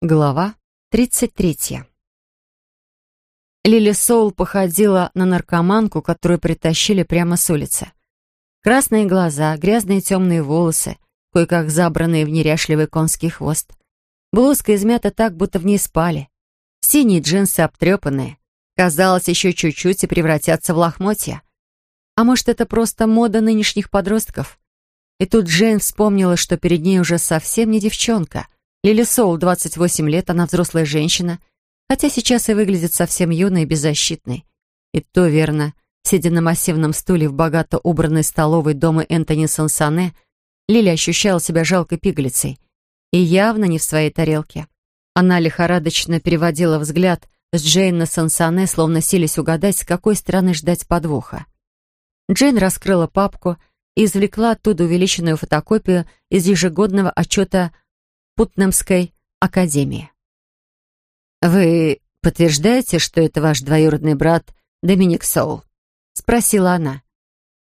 Глава 33. Лили Соул походила на наркоманку, которую притащили прямо с улицы. Красные глаза, грязные темные волосы, кое-как забранные в неряшливый конский хвост. Блузка измята так, будто в ней спали. Синие джинсы обтрепанные. Казалось, еще чуть-чуть и превратятся в лохмотья. А может, это просто мода нынешних подростков? И тут Джейн вспомнила, что перед ней уже совсем не девчонка — Лили Соул, 28 лет, она взрослая женщина, хотя сейчас и выглядит совсем юной и беззащитной. И то верно, сидя на массивном стуле в богато убранной столовой дома Энтони Сансане, Лили ощущала себя жалкой пигалицей и явно не в своей тарелке. Она лихорадочно переводила взгляд с Джейн на Сансане, словно сились угадать, с какой стороны ждать подвоха. Джейн раскрыла папку и извлекла оттуда увеличенную фотокопию из ежегодного отчета Путнамской академии. «Вы подтверждаете, что это ваш двоюродный брат Доминик Соул?» — спросила она.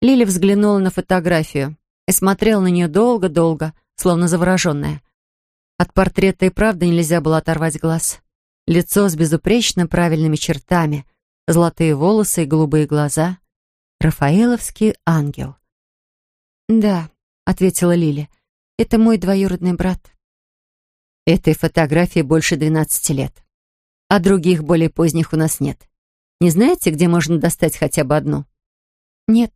Лили взглянула на фотографию и смотрела на нее долго-долго, словно завороженная. От портрета и правда нельзя было оторвать глаз. Лицо с безупречно правильными чертами, золотые волосы и голубые глаза. Рафаэловский ангел. «Да», — ответила Лили, — «это мой двоюродный брат». Этой фотографии больше 12 лет. А других, более поздних у нас нет. Не знаете, где можно достать хотя бы одну? Нет.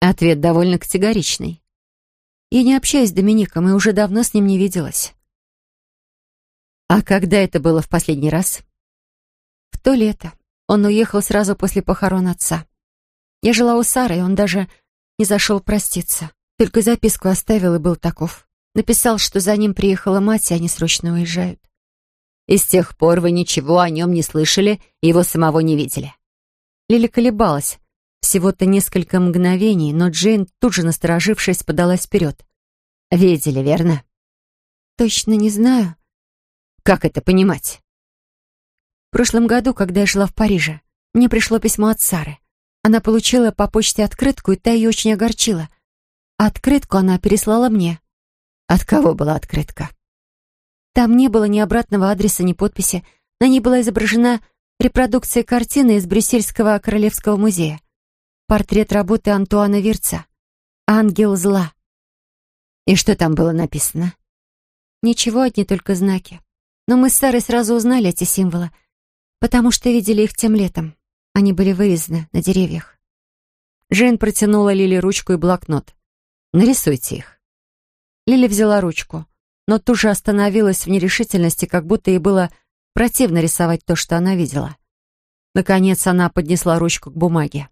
Ответ довольно категоричный. Я не общаюсь с Домиником и уже давно с ним не виделась. А когда это было в последний раз? В то лето. Он уехал сразу после похорон отца. Я жила у Сары, и он даже не зашел проститься. Только записку оставил и был таков. Написал, что за ним приехала мать, и они срочно уезжают. И с тех пор вы ничего о нем не слышали и его самого не видели. Лили колебалась. Всего-то несколько мгновений, но Джейн, тут же насторожившись, подалась вперед. «Видели, верно?» «Точно не знаю». «Как это понимать?» В прошлом году, когда я жила в Париже, мне пришло письмо от Сары. Она получила по почте открытку, и та ее очень огорчила. А открытку она переслала мне. От кого была открытка? Там не было ни обратного адреса, ни подписи. На ней была изображена репродукция картины из Брюссельского Королевского музея. Портрет работы Антуана Вирца. «Ангел зла». И что там было написано? Ничего, одни только знаки. Но мы с Сарой сразу узнали эти символы, потому что видели их тем летом. Они были вырезаны на деревьях. Джейн протянула Лили ручку и блокнот. «Нарисуйте их». Лили взяла ручку, но тут же остановилась в нерешительности, как будто ей было противно рисовать то, что она видела. Наконец она поднесла ручку к бумаге.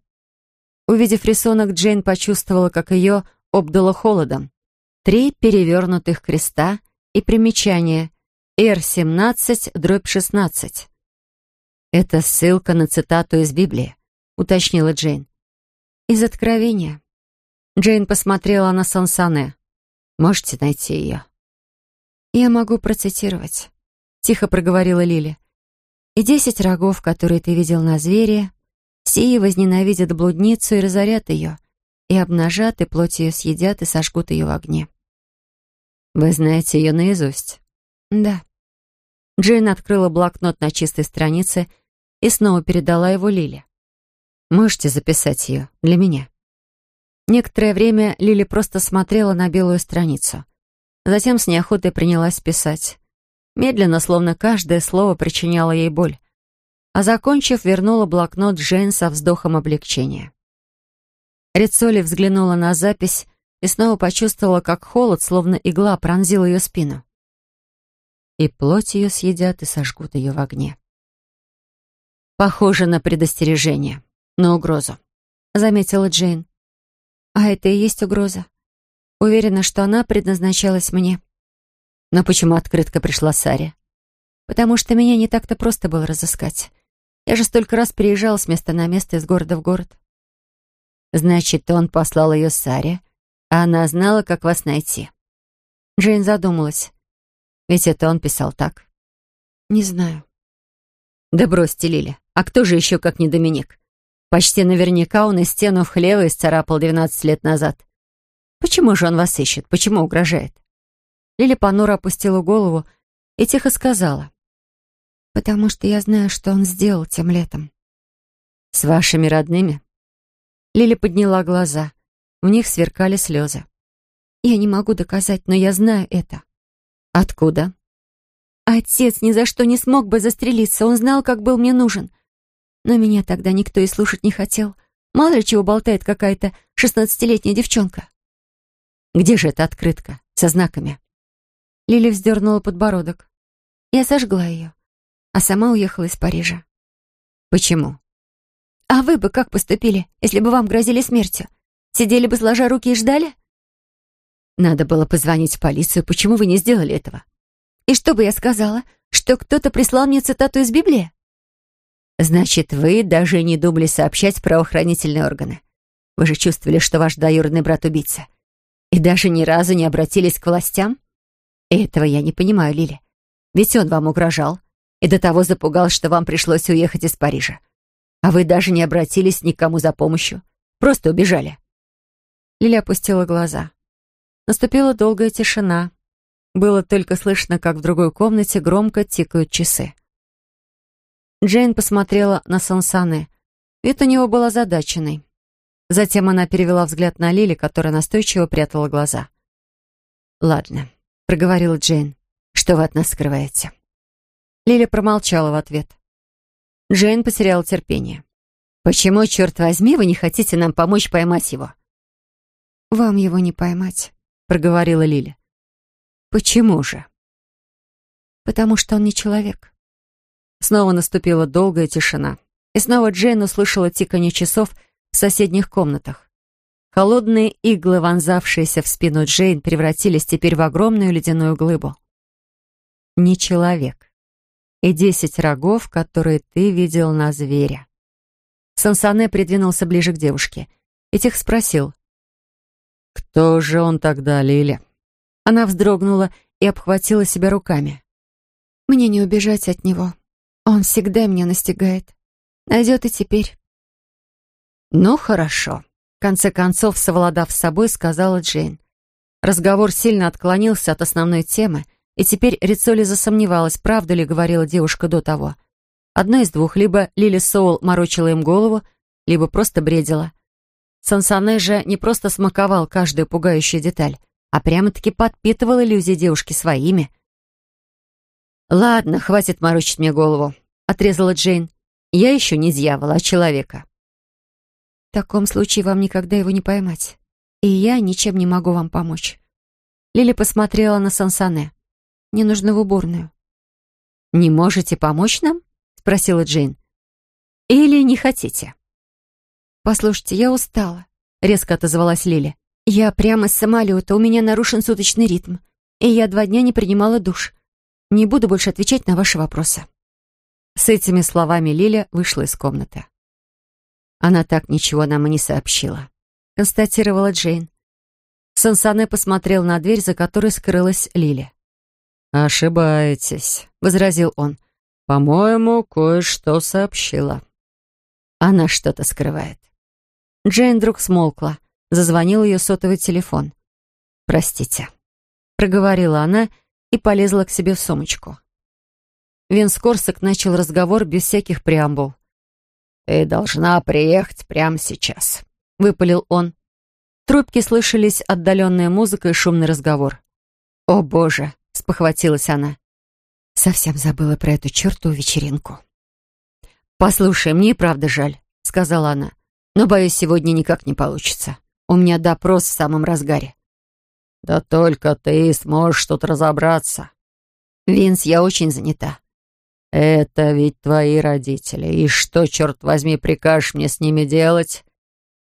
Увидев рисунок, Джейн почувствовала, как ее обдало холодом. Три перевернутых креста и примечание «Р-17, дробь 16». «Это ссылка на цитату из Библии», — уточнила Джейн. «Из Откровения». Джейн посмотрела на Сансане. Можете найти ее?» «Я могу процитировать», — тихо проговорила Лили. «И десять рогов, которые ты видел на звере, сии возненавидят блудницу и разорят ее, и обнажат, и плоть ее съедят, и сожгут ее в огне». «Вы знаете ее наизусть?» «Да». Джейн открыла блокнот на чистой странице и снова передала его Лиле. «Можете записать ее для меня?» Некоторое время Лили просто смотрела на белую страницу. Затем с неохотой принялась писать. Медленно, словно каждое слово причиняло ей боль. А закончив, вернула блокнот Джейн со вздохом облегчения. Рицоли взглянула на запись и снова почувствовала, как холод, словно игла, пронзил ее спину. И плоть ее съедят и сожгут ее в огне. «Похоже на предостережение, на угрозу», — заметила Джейн. А это и есть угроза. Уверена, что она предназначалась мне. Но почему открытка пришла Саре? Потому что меня не так-то просто было разыскать. Я же столько раз переезжала с места на место, из города в город. Значит, он послал ее Саре, а она знала, как вас найти. Джейн задумалась. Ведь это он писал так. Не знаю. Да бросьте, Лили. А кто же еще, как не Доминик? Почти наверняка он и стену в хлево исцарапал 12 лет назад. Почему же он вас ищет? Почему угрожает? Лили понуро опустила голову и тихо сказала. «Потому что я знаю, что он сделал тем летом». «С вашими родными?» Лили подняла глаза. В них сверкали слезы. «Я не могу доказать, но я знаю это». «Откуда?» «Отец ни за что не смог бы застрелиться. Он знал, как был мне нужен. Но меня тогда никто и слушать не хотел. Мало ли чего болтает какая-то шестнадцатилетняя девчонка». «Где же эта открытка со знаками?» Лили вздернула подбородок. Я сожгла ее, а сама уехала из Парижа. Почему? А вы бы как поступили, если бы вам грозили смертью? Сидели бы сложа руки и ждали? Надо было позвонить в полицию. Почему вы не сделали этого? И что бы я сказала? Что кто-то прислал мне цитату из Библии? Значит, вы даже не думали сообщать правоохранительные органы. Вы же чувствовали, что ваш двоюродный брат убийца. И даже ни разу не обратились к властям? Этого я не понимаю, Лили. Ведь он вам угрожал и до того запугал, что вам пришлось уехать из Парижа. А вы даже не обратились никому за помощью. Просто убежали. Лили опустила глаза. Наступила долгая тишина. Было только слышно, как в другой комнате громко тикают часы. Джейн посмотрела на Сансаны. Вид у него был озадаченный. Затем она перевела взгляд на Лили, которая настойчиво прятала глаза. «Ладно, — проговорила Джейн. «Что вы от нас скрываете?» Лиля промолчала в ответ. Джейн потеряла терпение. «Почему, черт возьми, вы не хотите нам помочь поймать его?» «Вам его не поймать», — проговорила Лиля. «Почему же?» «Потому что он не человек». Снова наступила долгая тишина. И снова Джейн услышала тиканье часов в соседних комнатах. Холодные иглы, вонзавшиеся в спину Джейн, превратились теперь в огромную ледяную глыбу. Не человек. И десять рогов, которые ты видел на звере. Сансане придвинулся ближе к девушке и тихо спросил. «Кто же он тогда, Лили?» Она вздрогнула и обхватила себя руками. «Мне не убежать от него. Он всегда меня настигает. Найдет и теперь». «Ну, хорошо», конце концов, совладав с собой, сказала Джейн. Разговор сильно отклонился от основной темы, и теперь Рицоли засомневалась, правду ли говорила девушка до того. Одно из двух, либо Лили Соул морочила им голову, либо просто бредила. Сансане же не просто смаковал каждую пугающую деталь, а прямо-таки подпитывал иллюзии девушки своими. «Ладно, хватит морочить мне голову», — отрезала Джейн. «Я еще не дьявол, а человека». В таком случае вам никогда его не поймать. И я ничем не могу вам помочь. Лили посмотрела на Сансане. Мне нужно в уборную. «Не можете помочь нам?» — спросила Джейн. «Или не хотите?» «Послушайте, я устала», — резко отозвалась Лили. «Я прямо с самолета, у меня нарушен суточный ритм, и я два дня не принимала душ. Не буду больше отвечать на ваши вопросы». С этими словами Лиля вышла из комнаты. Она так ничего нам и не сообщила», — констатировала Джейн. Сансане посмотрел на дверь, за которой скрылась Лили. «Ошибаетесь», — возразил он. «По-моему, кое-что сообщила». Она что-то скрывает. Джейн вдруг смолкла. Зазвонил ее сотовый телефон. «Простите», — проговорила она и полезла к себе в сумочку. Винс Корсак начал разговор без всяких преамбул. «Ты должна приехать прямо сейчас», — выпалил он. В трубке слышались отдаленная музыка и шумный разговор. «О, Боже!» — спохватилась она. Совсем забыла про эту чертову вечеринку. «Послушай, мне и правда жаль», — сказала она. «Но, боюсь, сегодня никак не получится. У меня допрос в самом разгаре». «Да только ты сможешь тут разобраться». «Винс, я очень занята. «Это ведь твои родители. И что, черт возьми, прикажешь мне с ними делать?»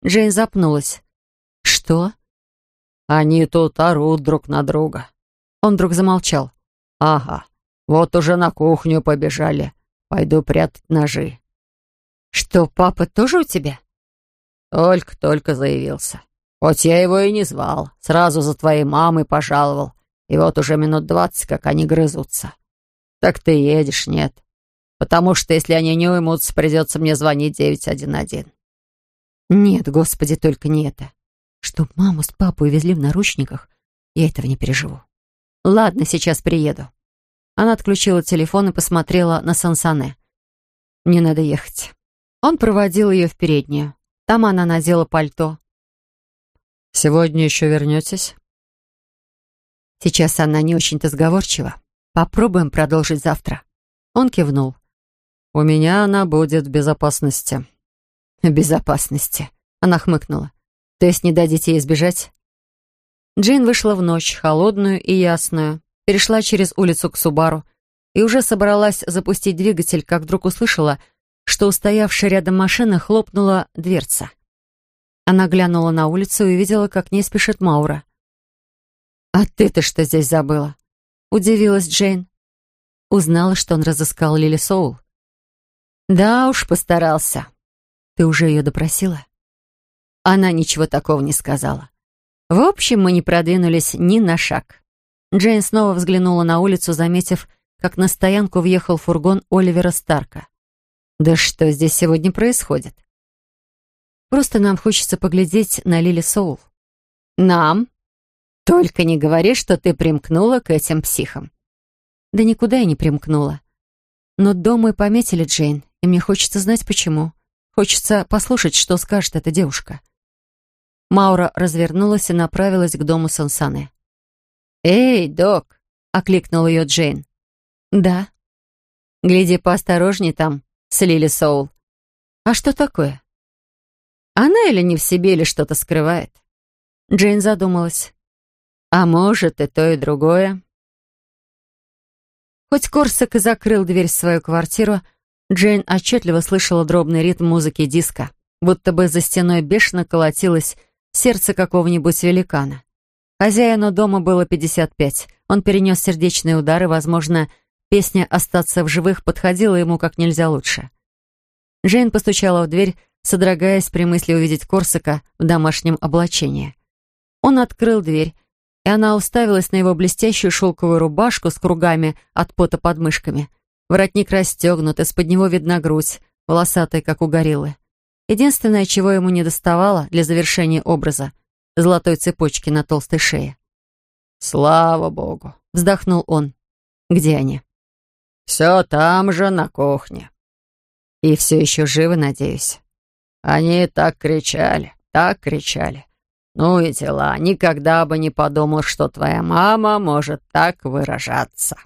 Джейн запнулась. «Что?» «Они тут орут друг на друга». Он вдруг замолчал. «Ага, вот уже на кухню побежали. Пойду прятать ножи». «Что, папа тоже у тебя?» «Только-только заявился. Хоть я его и не звал. Сразу за твоей мамой пожаловал. И вот уже минут двадцать, как они грызутся. «Так ты едешь, нет? Потому что, если они не уймутся, придется мне звонить 911». «Нет, господи, только не это. Чтоб маму с папой увезли в наручниках, я этого не переживу. Ладно, сейчас приеду». Она отключила телефон и посмотрела на Сансане. «Мне надо ехать». Он проводил ее в переднюю. Там она надела пальто. «Сегодня еще вернетесь?» Сейчас она не очень-то сговорчива. Попробуем продолжить завтра. Он кивнул. «У меня она будет в безопасности». «В безопасности», — она хмыкнула. «То есть не дадите ей сбежать?» Джейн вышла в ночь, холодную и ясную, перешла через улицу к Субару и уже собралась запустить двигатель, как вдруг услышала, что у стоявшей рядом машины хлопнула дверца. Она глянула на улицу и увидела, как к ней спешит Маура. «А ты-то что здесь забыла?» — удивилась Джейн. Узнала, что он разыскал Лили Соул. «Да уж, постарался. Ты уже ее допросила?» Она ничего такого не сказала. В общем, мы не продвинулись ни на шаг. Джейн снова взглянула на улицу, заметив, как на стоянку въехал фургон Оливера Старка. «Да что здесь сегодня происходит?» «Просто нам хочется поглядеть на Лили Соул». «Нам?» «Только не говори, что ты примкнула к этим психам». «Да никуда я не примкнула. Но дом мы пометили, Джейн, и мне хочется знать, почему. Хочется послушать, что скажет эта девушка». Маура развернулась и направилась к дому Сансаны. «Эй, док!» — окликнул ее Джейн. «Да». «Гляди поосторожней там, с Лили Соул». «А что такое?» «Она или не в себе, или что-то скрывает?» Джейн задумалась. А может, и то, и другое. Хоть Корсак и закрыл дверь в свою квартиру, Джейн отчетливо слышала дробный ритм музыки диска, будто бы за стеной бешено колотилось сердце какого-нибудь великана. Хозяину дома было 55. Он перенес сердечные удары, возможно, песня «Остаться в живых» подходила ему как нельзя лучше. Джейн постучала в дверь, содрогаясь при мысли увидеть Корсака в домашнем облачении. Он открыл дверь, и она уставилась на его блестящую шелковую рубашку с кругами от пота под мышками. Воротник расстегнут, из-под него видна грудь, волосатая, как у гориллы. Единственное, чего ему не доставало для завершения образа — золотой цепочки на толстой шее. «Слава богу!» — вздохнул он. «Где они?» «Все там же, на кухне». «И все еще живы, надеюсь?» «Они так кричали, так кричали. «Ну и дела. Никогда бы не подумал, что твоя мама может так выражаться».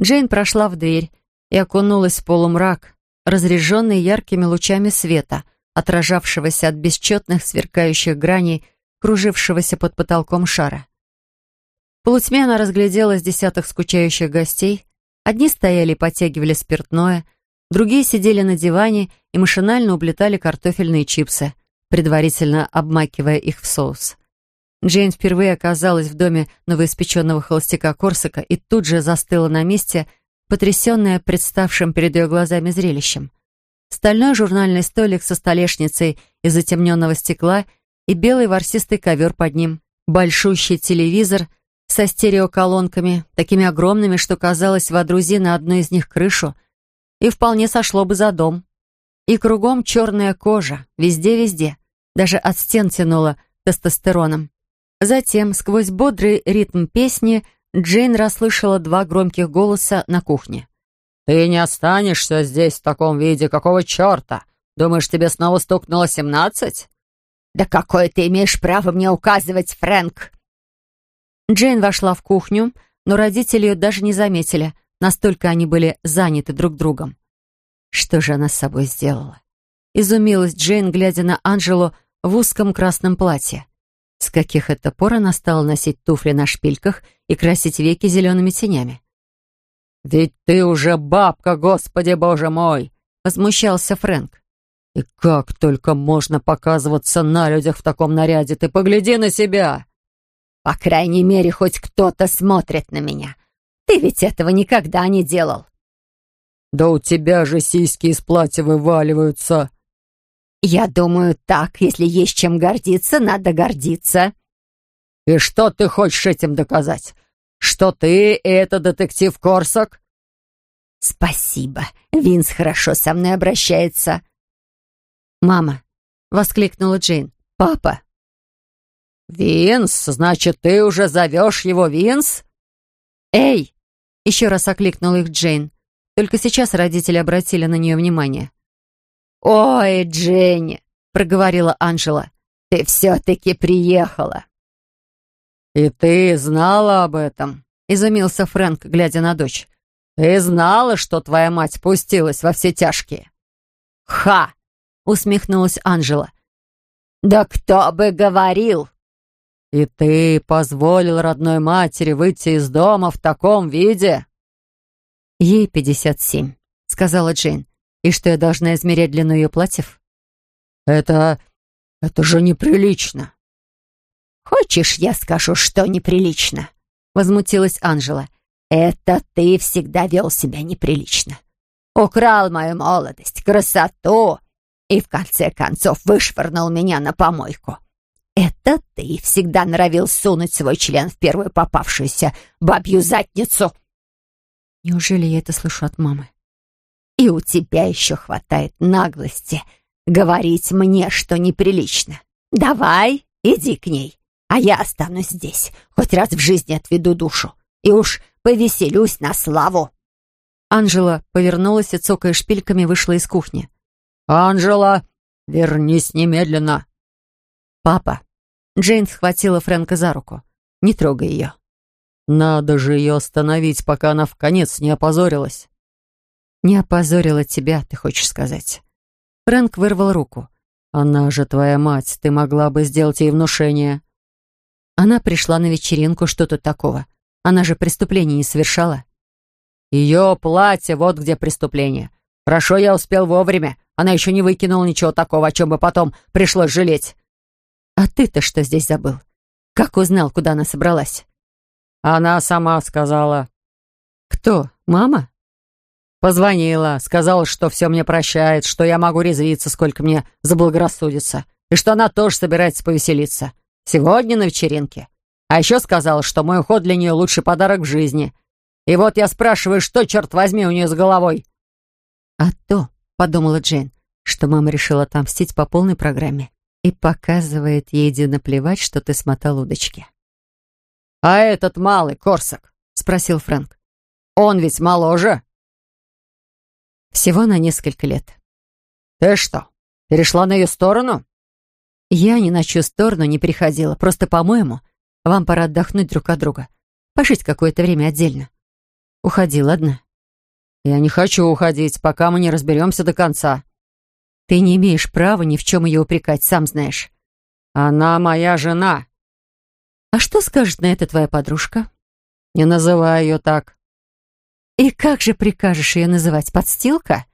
Джейн прошла в дверь и окунулась в полумрак, разряженный яркими лучами света, отражавшегося от бесчетных сверкающих граней, кружившегося под потолком шара. В полутьме она разглядела с десяток скучающих гостей. Одни стояли и потягивали спиртное, другие сидели на диване и машинально уплетали картофельные чипсы — предварительно обмакивая их в соус. Джейн впервые оказалась в доме новоиспеченного холостяка Корсака и тут же застыла на месте, потрясенная представшим перед ее глазами зрелищем. Стальной журнальный столик со столешницей из затемненного стекла и белый ворсистый ковер под ним, большущий телевизор со стереоколонками, такими огромными, что казалось, водрузи на одну из них крышу, и вполне сошло бы за дом. И кругом черная кожа, везде-везде. Даже от стен тянуло тестостероном. Затем, сквозь бодрый ритм песни, Джейн расслышала два громких голоса на кухне. «Ты не останешься здесь в таком виде. Какого черта? Думаешь, тебе снова стукнуло семнадцать?» «Да какое ты имеешь право мне указывать, Фрэнк?» Джейн вошла в кухню, но родители ее даже не заметили, настолько они были заняты друг другом. Что же она с собой сделала? Изумилась Джейн, глядя на Анжелу в узком красном платье. С каких это пор она стала носить туфли на шпильках и красить веки зелеными тенями? «Ведь ты уже бабка, господи боже мой!» — возмущался Фрэнк. «И как только можно показываться на людях в таком наряде? Ты погляди на себя!» «По крайней мере, хоть кто-то смотрит на меня. Ты ведь этого никогда не делал. «Да у тебя же сиськи из платья вываливаются!» «Я думаю, так, если есть чем гордиться, надо гордиться». «И что ты хочешь этим доказать? Что ты — это детектив Корсак?» «Спасибо. Винс хорошо со мной обращается». «Мама!» — воскликнула Джейн. «Папа!» «Винс? Значит, ты уже зовешь его Винс?» «Эй, Еще раз окликнула их Джейн. Только сейчас родители обратили на нее внимание. «Ой, Дженни!» — проговорила Анжела. «Ты все-таки приехала!» «И ты знала об этом?» — изумился Фрэнк, глядя на дочь. «Ты знала, что твоя мать пустилась во все тяжкие?» «Ха!» — усмехнулась Анжела. «Да кто бы говорил!» «И ты позволил родной матери выйти из дома в таком виде?» «Ей пятьдесят семь», — сказала Джейн. «И что, я должна измерять длину ее платьев?» «Это... это же неприлично!» «Хочешь, я скажу, что неприлично?» — возмутилась Анжела. «Это ты всегда вел себя неприлично. Украл мою молодость, красоту и, в конце концов, вышвырнул меня на помойку. Это ты всегда норовил сунуть свой член в первую попавшуюся бабью задницу». Неужели я это слышу от мамы? «И у тебя еще хватает наглости говорить мне, что неприлично. Давай, иди к ней, а я останусь здесь, хоть раз в жизни отведу душу, и уж повеселюсь на славу». Анжела повернулась и, цокая шпильками, вышла из кухни. «Анжела, вернись немедленно!» «Папа!» Джейн схватила Фрэнка за руку. «Не трогай ее!» «Надо же ее остановить, пока она в конец не опозорилась!» «Не опозорила тебя, ты хочешь сказать?» Фрэнк вырвал руку. «Она же твоя мать, ты могла бы сделать ей внушение». Она пришла на вечеринку, что тут такого? Она же преступление не совершала. Ее платье, вот где преступление. Хорошо, я успел вовремя. Она еще не выкинула ничего такого, о чем бы потом пришлось жалеть. А ты-то что здесь забыл? Как узнал, куда она собралась? Она сама сказала. Кто? Мама? Позвонила, сказала, что все мне прощает, что я могу резвиться, сколько мне заблагорассудится, и что она тоже собирается повеселиться. Сегодня на вечеринке. А еще сказала, что мой уход для нее лучший подарок в жизни. И вот я спрашиваю, что, черт возьми, у нее с головой? А то, подумала Джейн, что мама решила отомстить по полной программе и показывает ей Ди наплевать, что ты смотал удочки. «А этот малый, Корсак?» — спросил Фрэнк. «Он ведь моложе?» Всего на несколько лет. «Ты что, перешла на ее сторону?» «Я ни на чью сторону не приходила. Просто, по-моему, вам пора отдохнуть друг от друга. Пожить какое-то время отдельно. Уходи, ладно?» «Я не хочу уходить, пока мы не разберемся до конца». «Ты не имеешь права ни в чем ее упрекать, сам знаешь». «Она моя жена». «А что скажет на это твоя подружка?» «Не называй ее так». «И как же прикажешь ее называть? Подстилка?»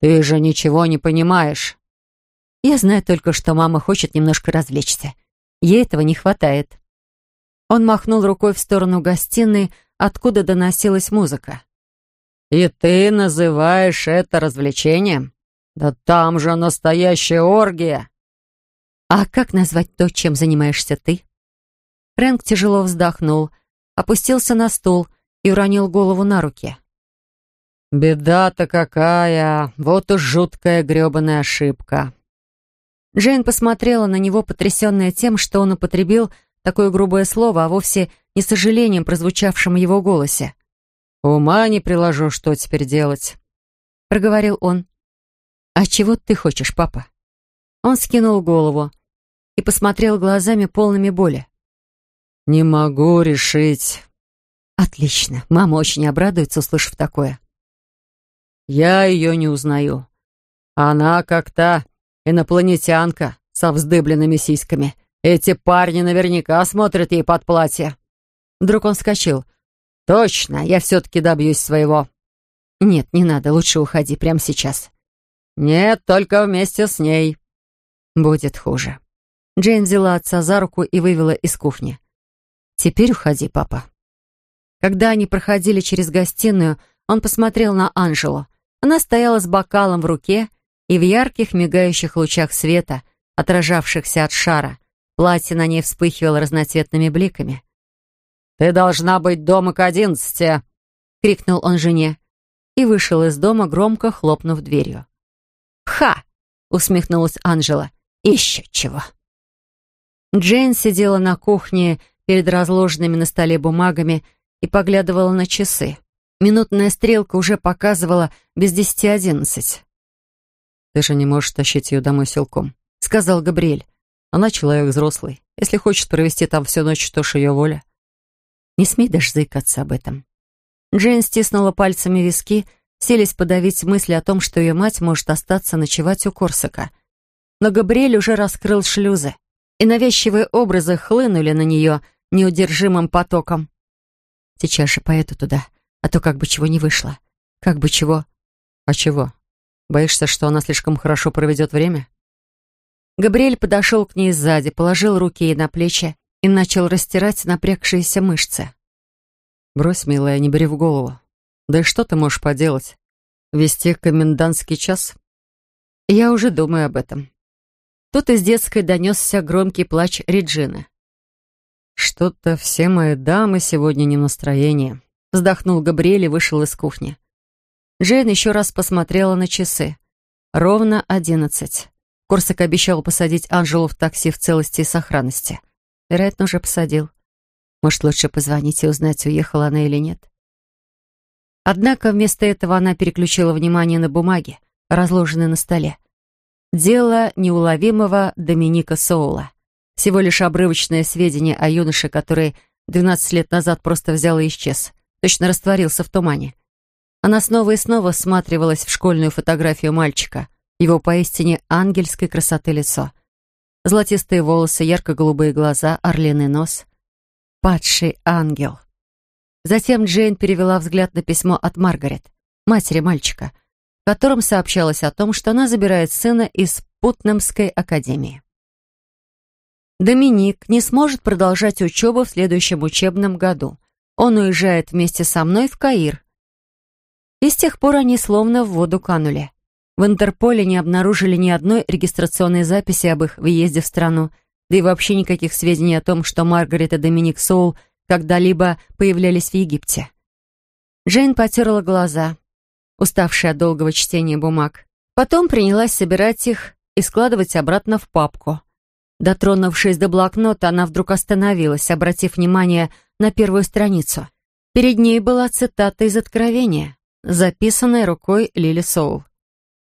«Ты же ничего не понимаешь». «Я знаю только, что мама хочет немножко развлечься. Ей этого не хватает». Он махнул рукой в сторону гостиной, откуда доносилась музыка. «И ты называешь это развлечением? Да там же настоящая оргия!» «А как назвать то, чем занимаешься ты?» Фрэнк тяжело вздохнул, опустился на стул — и уронил голову на руки. «Беда-то какая! Вот уж жуткая грёбаная ошибка!» Джейн посмотрела на него, потрясенная тем, что он употребил такое грубое слово, а вовсе не сожалением, прозвучавшим в его голосе. «Ума не приложу, что теперь делать», — проговорил он. «А чего ты хочешь, папа?» Он скинул голову и посмотрел глазами полными боли. «Не могу решить. Отлично. Мама очень обрадуется, услышав такое. Я ее не узнаю. Она как та инопланетянка со вздыбленными сиськами. Эти парни наверняка смотрят ей под платье. Вдруг он вскочил. Точно, я все-таки добьюсь своего. Нет, не надо, лучше уходи прямо сейчас. Нет, только вместе с ней. Будет хуже. Джейн взяла отца за руку и вывела из кухни. Теперь уходи, папа. Когда они проходили через гостиную, он посмотрел на Анжелу. Она стояла с бокалом в руке, и в ярких мигающих лучах света, отражавшихся от шара, платье на ней вспыхивало разноцветными бликами. «Ты должна быть дома к одиннадцати!» — крикнул он жене и вышел из дома, громко хлопнув дверью. «Ха!» — усмехнулась Анжела. «Еще чего!» Джейн сидела на кухне перед разложенными на столе бумагами и поглядывала на часы. Минутная стрелка уже показывала без десяти одиннадцать. «Ты же не можешь тащить ее домой силком», — сказал Габриэль. «Она человек взрослый. Если хочет провести там всю ночь, то ж ее воля». «Не смей даже заикаться об этом». Джейн стиснула пальцами виски, селись подавить мысли о том, что ее мать может остаться ночевать у Корсака. Но Габриэль уже раскрыл шлюзы, и навязчивые образы хлынули на нее неудержимым потоком. «Сейчас же поеду туда, а то как бы чего не вышло. Как бы чего...» «А чего?» Боишься, что она слишком хорошо проведет время?» Габриэль подошел к ней сзади, положил руки ей на плечи и начал растирать напрягшиеся мышцы. «Брось, милая, не бери в голову. Да и что ты можешь поделать? Вести комендантский час?» «Я уже думаю об этом». Тут из детской донесся громкий плач Реджины. «Что-то все мои дамы сегодня не в настроении», — вздохнул Габриэль и вышел из кухни. Джейн еще раз посмотрела на часы. Ровно одиннадцать. Корсак обещал посадить Анжелу в такси в целости и сохранности. Вероятно, уже посадил. Может, лучше позвонить и узнать, уехала она или нет. Однако вместо этого она переключила внимание на бумаги, разложенные на столе. Дело неуловимого Доминика Соула. Всего лишь обрывочное сведение о юноше, который 12 лет назад просто взял и исчез. Точно растворился в тумане. Она снова и снова всматривалась в школьную фотографию мальчика, его поистине ангельской красоты лицо. Золотистые волосы, ярко-голубые глаза, орлиный нос. Падший ангел. Затем Джейн перевела взгляд на письмо от Маргарет, матери мальчика, в котором сообщалось о том, что она забирает сына из Путнамской академии. Доминик не сможет продолжать учебу в следующем учебном году. Он уезжает вместе со мной в Каир, и с тех пор они словно в воду канули. В Интерполе не обнаружили ни одной регистрационной записи об их въезде в страну, да и вообще никаких сведений о том, что Маргарет и Доминик Соул когда-либо появлялись в Египте. Джейн потерла глаза, уставшая от долгого чтения бумаг. Потом принялась собирать их и складывать обратно в папку. Дотронувшись до блокнота, она вдруг остановилась, обратив внимание на первую страницу. Перед ней была цитата из Откровения записанной рукой Лили Соул.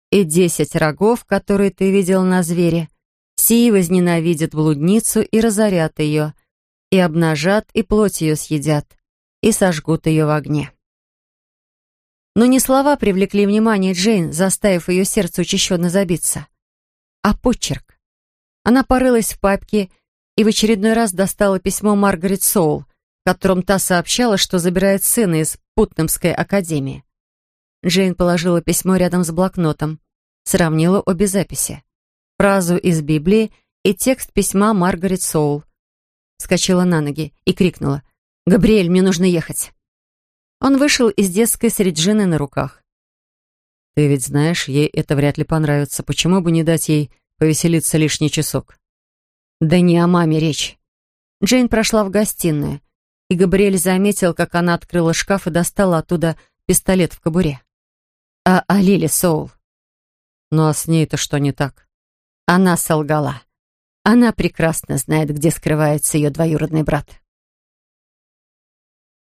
«И десять рогов, которые ты видел на звере, сии возненавидят блудницу и разорят ее, и обнажат, и плоть ее съедят, и сожгут ее в огне». Но не слова привлекли внимание Джейн, заставив ее сердце учащенно забиться, а почерк. Она порылась в папке и в очередной раз достала письмо Маргарет Соул, в котором та сообщала, что забирает сына из Путнамской академии. Джейн положила письмо рядом с блокнотом, сравнила обе записи. Фразу из Библии и текст письма Маргарет Соул. Скочила на ноги и крикнула «Габриэль, мне нужно ехать!» Он вышел из детской с Реджиной на руках. «Ты ведь знаешь, ей это вряд ли понравится. Почему бы не дать ей повеселиться лишний часок?» «Да не о маме речь». Джейн прошла в гостиную, и Габриэль заметил, как она открыла шкаф и достала оттуда пистолет в кобуре а о Лиле Соул. Ну а с ней-то что не так? Она солгала. Она прекрасно знает, где скрывается ее двоюродный брат.